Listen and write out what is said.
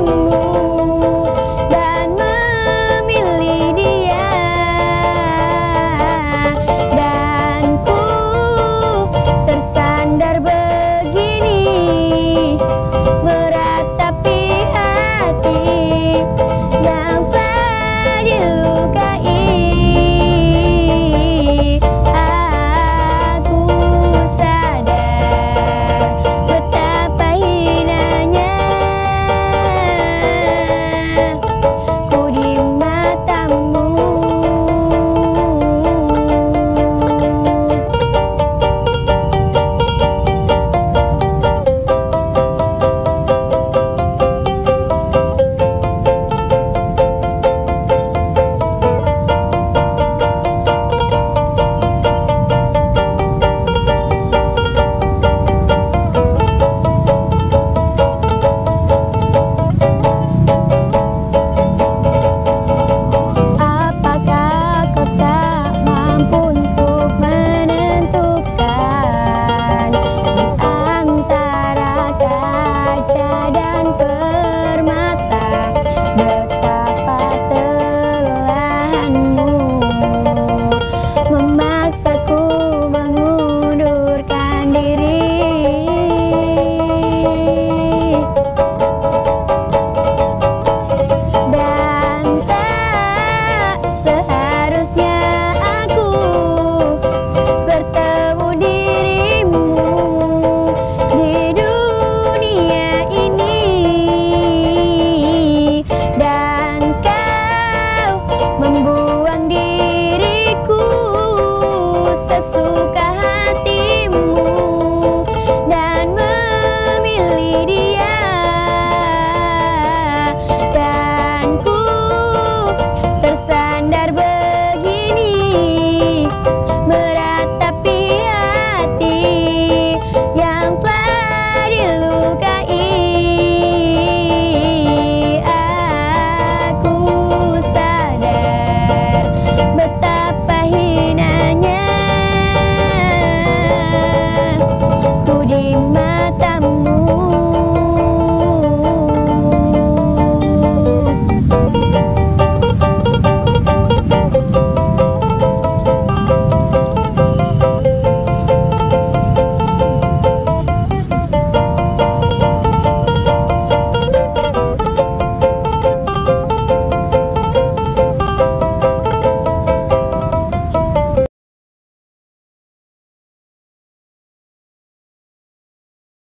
mimmu